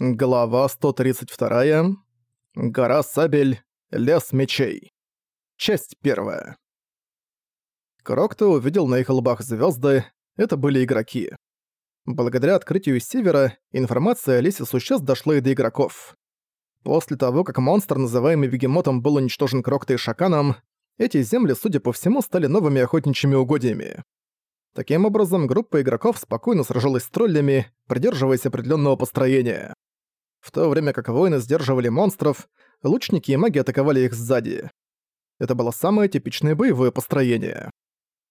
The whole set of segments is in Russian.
Глава 132. Гора Сабель. Лес мечей. Часть первая. Крокто увидел на их лбах звезды. Это были игроки. Благодаря открытию севера информация о лесе существ дошла и до игроков. После того, как монстр, называемый Бегемотом, был уничтожен Крокто и Шаканом, эти земли, судя по всему, стали новыми охотничьими угодьями. Таким образом, группа игроков спокойно сражалась с троллями, придерживаясь определенного построения. В то время как воины сдерживали монстров, лучники и маги атаковали их сзади. Это было самое типичное боевое построение.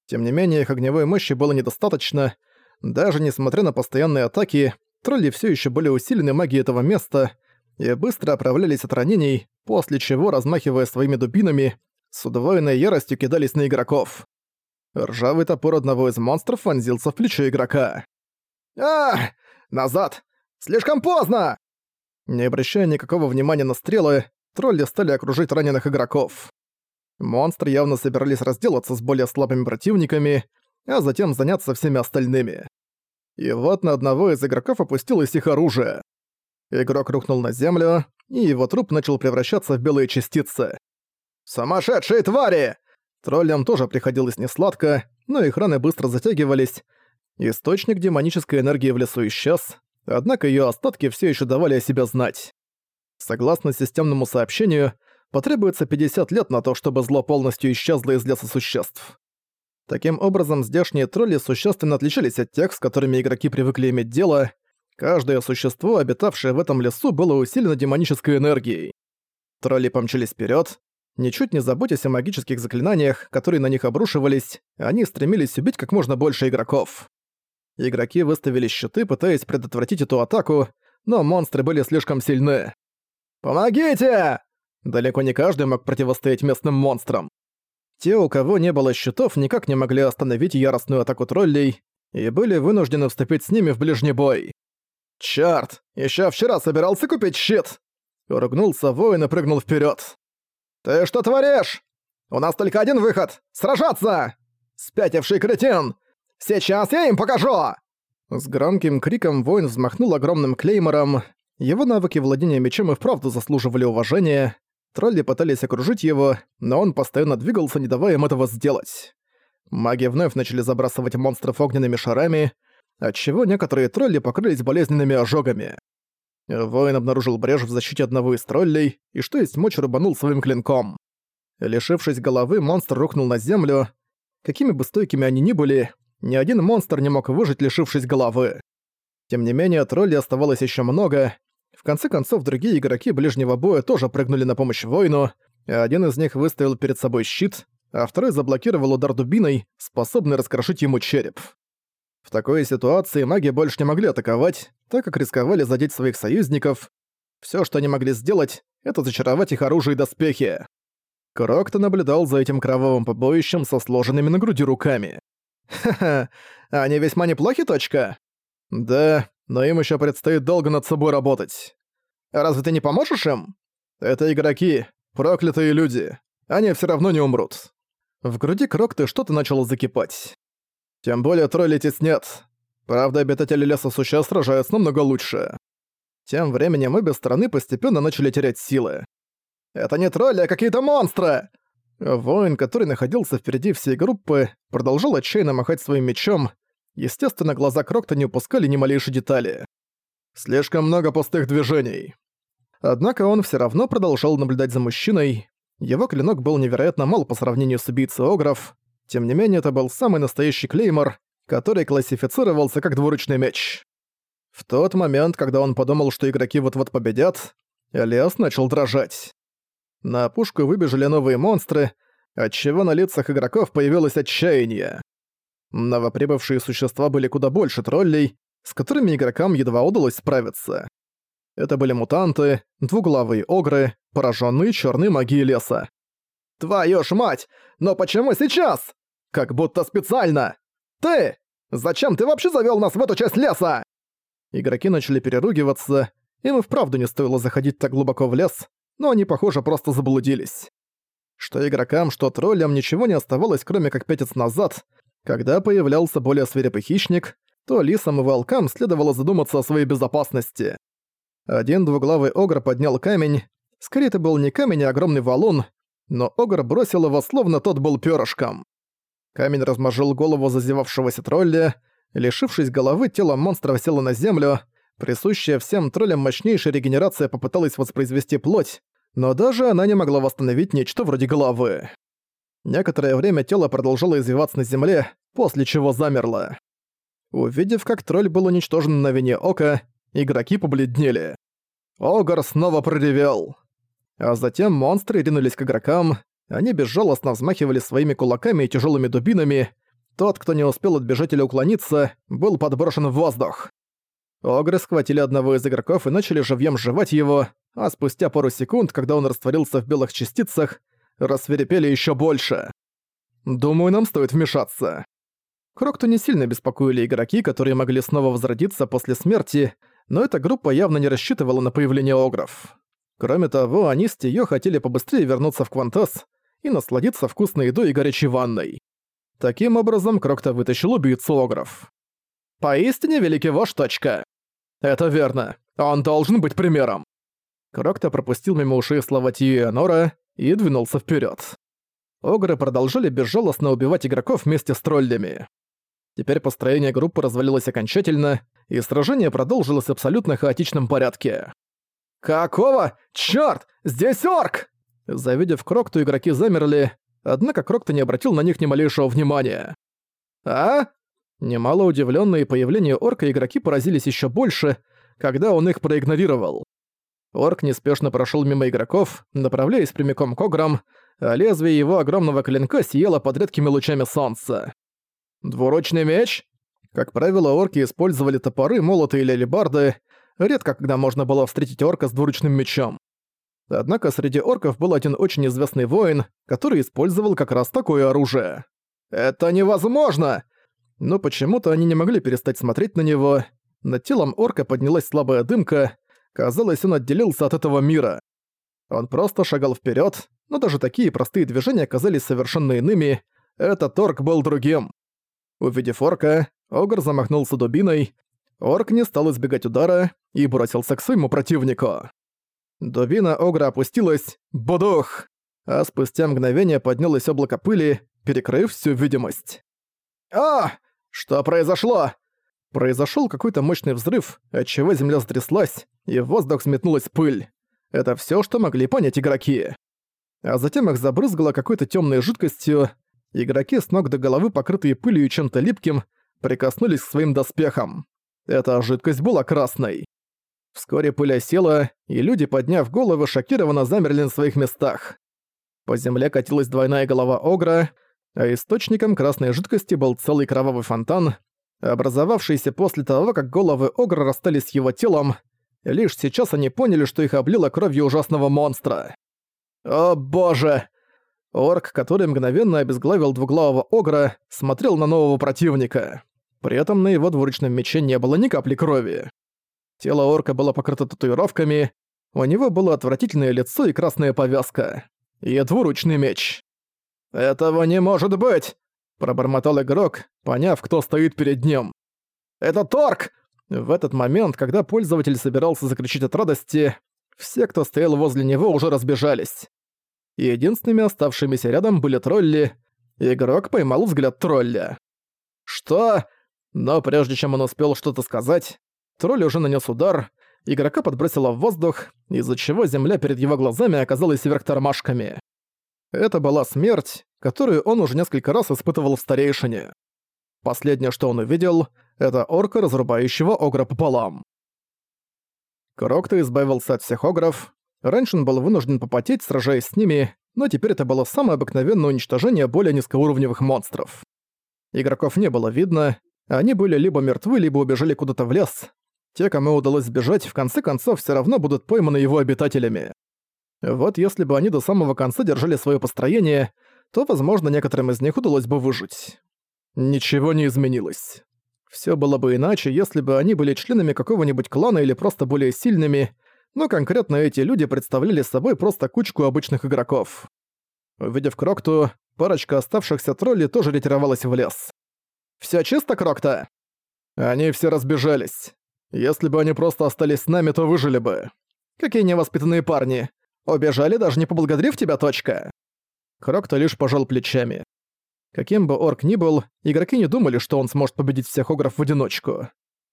Тем не менее, их огневой мощи было недостаточно. Даже несмотря на постоянные атаки, тролли все еще были усилены магией этого места и быстро оправлялись от ранений, после чего, размахивая своими дубинами, с удвоенной яростью кидались на игроков. Ржавый топор одного из монстров вонзился в плечо игрока. «А! Назад! Слишком поздно!» Не обращая никакого внимания на стрелы, тролли стали окружить раненых игроков. Монстры явно собирались разделаться с более слабыми противниками, а затем заняться всеми остальными. И вот на одного из игроков опустилось их оружие. Игрок рухнул на землю, и его труп начал превращаться в белые частицы. «Сумасшедшие твари!» Троллям тоже приходилось несладко, но их раны быстро затягивались. Источник демонической энергии в лесу исчез, однако ее остатки все еще давали о себе знать. Согласно системному сообщению, потребуется 50 лет на то, чтобы зло полностью исчезло из леса существ. Таким образом, здешние тролли существенно отличались от тех, с которыми игроки привыкли иметь дело. Каждое существо, обитавшее в этом лесу, было усилено демонической энергией. Тролли помчались вперед, ничуть не заботясь о магических заклинаниях, которые на них обрушивались, они стремились убить как можно больше игроков. Игроки выставили щиты, пытаясь предотвратить эту атаку, но монстры были слишком сильны. «Помогите!» Далеко не каждый мог противостоять местным монстрам. Те, у кого не было щитов, никак не могли остановить яростную атаку троллей и были вынуждены вступить с ними в ближний бой. «Чёрт! Ещё вчера собирался купить щит!» Ругнулся воин и прыгнул вперёд. «Ты что творишь? У нас только один выход — сражаться! Спятивший кретин! Сейчас я им покажу!» С громким криком воин взмахнул огромным клеймором. Его навыки владения мечом и вправду заслуживали уважения. Тролли пытались окружить его, но он постоянно двигался, не давая им этого сделать. Маги вновь начали забрасывать монстров огненными шарами, отчего некоторые тролли покрылись болезненными ожогами. Воин обнаружил брешь в защите одного из троллей и что есть мочь рубанул своим клинком. Лишившись головы, монстр рухнул на землю. Какими бы стойкими они ни были, ни один монстр не мог выжить, лишившись головы. Тем не менее, троллей оставалось еще много. В конце концов, другие игроки ближнего боя тоже прыгнули на помощь воину, один из них выставил перед собой щит, а второй заблокировал удар дубиной, способный раскрошить ему череп. В такой ситуации маги больше не могли атаковать, так как рисковали задеть своих союзников. Все, что они могли сделать, это зачаровать их оружие и доспехи. Крокто наблюдал за этим кровавым побоищем со сложенными на груди руками. Ха-ха, они весьма неплохи, точка? Да, но им еще предстоит долго над собой работать. Разве ты не поможешь им? Это игроки, проклятые люди. Они все равно не умрут. В груди Крокты что-то начало закипать. Тем более тролли теснят. Правда, обитатели леса существ сражаются намного лучше. Тем временем обе стороны постепенно начали терять силы. «Это не тролли, а какие-то монстры!» Воин, который находился впереди всей группы, продолжал отчаянно махать своим мечом. Естественно, глаза Крокта не упускали ни малейшей детали. Слишком много пустых движений. Однако он все равно продолжал наблюдать за мужчиной. Его клинок был невероятно мал по сравнению с убийцей Огров. Тем не менее, это был самый настоящий клеймор, который классифицировался как двуручный меч. В тот момент, когда он подумал, что игроки вот-вот победят, Элиас начал дрожать. На опушку выбежали новые монстры, отчего на лицах игроков появилось отчаяние. Новоприбывшие существа были куда больше троллей, с которыми игрокам едва удалось справиться. Это были мутанты, двуглавые огры, пораженные черной магией леса. «Твою ж мать! Но почему сейчас? Как будто специально! Ты! Зачем ты вообще завёл нас в эту часть леса?» Игроки начали переругиваться, им и вправду не стоило заходить так глубоко в лес, но они, похоже, просто заблудились. Что игрокам, что троллям ничего не оставалось, кроме как пятец назад, когда появлялся более свирепый хищник, то лисам и волкам следовало задуматься о своей безопасности. Один двуглавый огр поднял камень. Скорее, это был не камень, а огромный валун, но огр бросил его, словно тот был перышком. Камень размажил голову зазевавшегося тролля. Лишившись головы, тело монстра село на землю. Присущая всем троллям мощнейшая регенерация попыталась воспроизвести плоть, но даже она не могла восстановить нечто вроде головы. Некоторое время тело продолжало извиваться на земле, после чего замерло. Увидев, как тролль был уничтожен на вине ока, игроки побледнели. Огар снова проревел. А затем монстры ринулись к игрокам, они безжалостно взмахивали своими кулаками и тяжелыми дубинами. Тот, кто не успел отбежать или уклониться, был подброшен в воздух. Огры схватили одного из игроков и начали живьем жевать его, а спустя пару секунд, когда он растворился в белых частицах, рассверепели еще больше. Думаю, нам стоит вмешаться. Крокту не сильно беспокоили игроки, которые могли снова возродиться после смерти, но эта группа явно не рассчитывала на появление огров. Кроме того, они с Тиё хотели побыстрее вернуться в Квантас и насладиться вкусной едой и горячей ванной. Таким образом, Крокта вытащил убийцу огров. «Поистине великий вождь, точка!» «Это верно. Он должен быть примером!» Крокта пропустил мимо ушей слова Тиё и двинулся вперед. Огры продолжали безжалостно убивать игроков вместе с троллями. Теперь построение группы развалилось окончательно, и сражение продолжилось в абсолютно хаотичном порядке. «Какого? Чёрт! Здесь орк!» Завидев Крокту, игроки замерли, однако Крокта не обратил на них ни малейшего внимания. «А?» Немало удивленные появлению орка игроки поразились еще больше, когда он их проигнорировал. Орк неспешно прошел мимо игроков, направляясь прямиком к ограм, а лезвие его огромного клинка сияло под редкими лучами солнца. Двуручный меч? Как правило, орки использовали топоры, молоты или алебарды, редко когда можно было встретить орка с двуручным мечом. Однако среди орков был один очень известный воин, который использовал как раз такое оружие. «Это невозможно!» Но почему-то они не могли перестать смотреть на него. Над телом орка поднялась слабая дымка, казалось, он отделился от этого мира. Он просто шагал вперед, но даже такие простые движения казались совершенно иными. Этот орк был другим. Увидев орка, Огр замахнулся дубиной. Орк не стал избегать удара и бросился к своему противнику. Дубина Огра опустилась, будух! А спустя мгновение поднялось облако пыли, перекрыв всю видимость. «А! Что произошло?» Произошел какой-то мощный взрыв, отчего земля затряслась, и в воздух взметнулась пыль. Это все, что могли понять игроки. А затем их забрызгало какой-то темной жидкостью, Игроки с ног до головы, покрытые пылью и чем-то липким, прикоснулись к своим доспехам. Эта жидкость была красной. Вскоре пыль осела, и люди, подняв головы, шокированно замерли на своих местах. По земле катилась двойная голова Огра, а источником красной жидкости был целый кровавый фонтан, образовавшийся после того, как головы Огра расстались с его телом. Лишь сейчас они поняли, что их облило кровью ужасного монстра. «О боже!» Орк, который мгновенно обезглавил двуглавого огра, смотрел на нового противника. При этом на его двуручном мече не было ни капли крови. Тело орка было покрыто татуировками, у него было отвратительное лицо и красная повязка. И двуручный меч. «Этого не может быть!» – пробормотал игрок, поняв, кто стоит перед ним. «Это Торг!» В этот момент, когда пользователь собирался закричать от радости, все, кто стоял возле него, уже разбежались единственными оставшимися рядом были тролли. Игрок поймал взгляд тролля. «Что?» Но прежде чем он успел что-то сказать, тролль уже нанес удар, игрока подбросило в воздух, из-за чего земля перед его глазами оказалась вверх тормашками. Это была смерть, которую он уже несколько раз испытывал в старейшине. Последнее, что он увидел, это орка, разрубающего огра пополам. Крокто избавился от всех огров, Раньше он был вынужден попотеть, сражаясь с ними, но теперь это было самое обыкновенное уничтожение более низкоуровневых монстров. Игроков не было видно, они были либо мертвы, либо убежали куда-то в лес. Те, кому удалось сбежать, в конце концов все равно будут пойманы его обитателями. Вот если бы они до самого конца держали свое построение, то, возможно, некоторым из них удалось бы выжить. Ничего не изменилось. Все было бы иначе, если бы они были членами какого-нибудь клана или просто более сильными, но конкретно эти люди представляли собой просто кучку обычных игроков. Увидев Крокту, парочка оставшихся троллей тоже ретировалась в лес. «Всё чисто, Крокта?» Они все разбежались. Если бы они просто остались с нами, то выжили бы. Какие невоспитанные парни. Убежали, даже не поблагодарив тебя, точка. Крокто лишь пожал плечами. Каким бы орк ни был, игроки не думали, что он сможет победить всех огров в одиночку.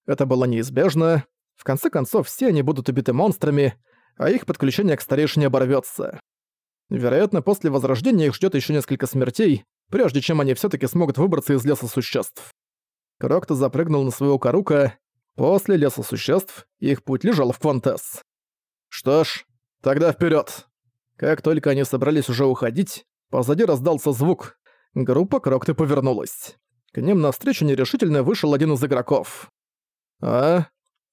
Это было неизбежно. В конце концов, все они будут убиты монстрами, а их подключение к старейшине оборвётся. Вероятно, после возрождения их ждёт ещё несколько смертей, прежде чем они всё-таки смогут выбраться из леса существ. Крокто запрыгнул на своего Карука. После леса существ их путь лежал в Квантес. Что ж, тогда вперёд. Как только они собрались уже уходить, позади раздался звук. Группа Крокты повернулась. К ним навстречу нерешительно вышел один из игроков. А?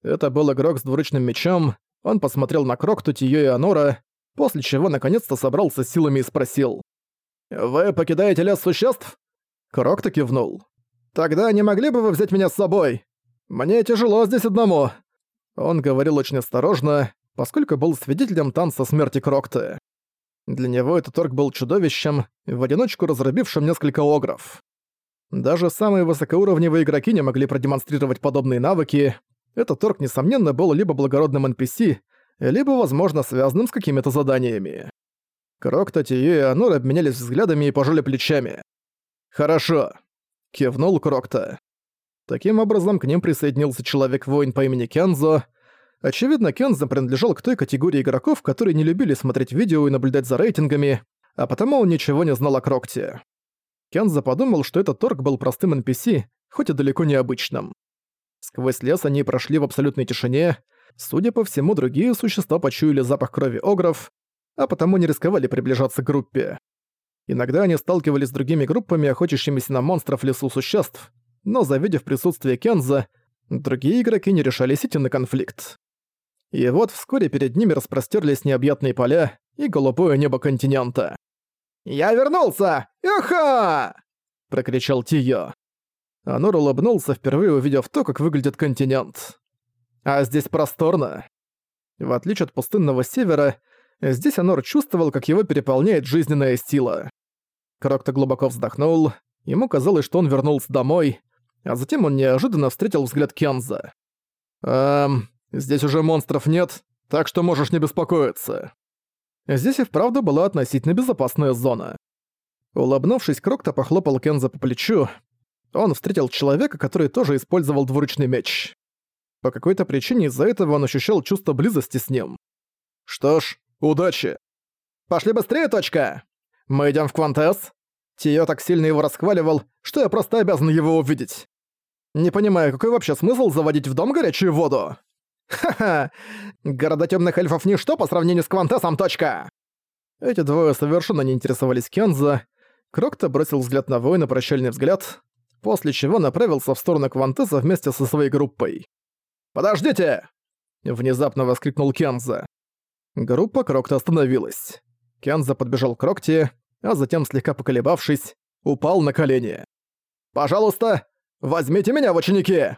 Это был игрок с двуручным мечом. Он посмотрел на Крокту, Тиё и Анора, после чего наконец-то собрался силами и спросил. «Вы покидаете лес существ?» Крокта кивнул. «Тогда не могли бы вы взять меня с собой? Мне тяжело здесь одному». Он говорил очень осторожно, поскольку был свидетелем танца смерти Крокты. Для него этот торг был чудовищем, в одиночку разрубившим несколько огров. Даже самые высокоуровневые игроки не могли продемонстрировать подобные навыки. Этот торг, несомненно, был либо благородным NPC, либо, возможно, связанным с какими-то заданиями. Крокта, Тию и Анур обменялись взглядами и пожали плечами. «Хорошо», — кивнул Крокта. Таким образом, к ним присоединился человек-воин по имени Кензо, Очевидно, Кенза принадлежал к той категории игроков, которые не любили смотреть видео и наблюдать за рейтингами, а потому он ничего не знал о Крокте. Кенза подумал, что этот торг был простым NPC, хоть и далеко не обычным. Сквозь лес они прошли в абсолютной тишине, судя по всему, другие существа почуяли запах крови огров, а потому не рисковали приближаться к группе. Иногда они сталкивались с другими группами, охотящимися на монстров лесу существ, но завидев присутствие Кенза, другие игроки не решались идти на конфликт. И вот вскоре перед ними распростерлись необъятные поля и голубое небо континента. «Я вернулся! Юха!» — прокричал Тио. Анор улыбнулся, впервые увидев то, как выглядит континент. А здесь просторно. В отличие от пустынного севера, здесь Анор чувствовал, как его переполняет жизненная сила. Крокто глубоко вздохнул, ему казалось, что он вернулся домой, а затем он неожиданно встретил взгляд Кенза. «Эм, Здесь уже монстров нет, так что можешь не беспокоиться. Здесь и вправду была относительно безопасная зона. Улыбнувшись, Крокто похлопал Кенза по плечу. Он встретил человека, который тоже использовал двуручный меч. По какой-то причине из-за этого он ощущал чувство близости с ним. Что ж, удачи. Пошли быстрее, точка! Мы идем в Квантес. Тио так сильно его расхваливал, что я просто обязан его увидеть. Не понимаю, какой вообще смысл заводить в дом горячую воду? Ха-ха! Города темных эльфов ничто по сравнению с Квантесом, точка! Эти двое совершенно не интересовались Кенза. Крокто бросил взгляд на воина, прощальный взгляд, после чего направился в сторону Квантеса вместе со своей группой. «Подождите!» — внезапно воскликнул Кенза. Группа Крокта остановилась. Кенза подбежал к Крокте, а затем, слегка поколебавшись, упал на колени. «Пожалуйста, возьмите меня в ученики!»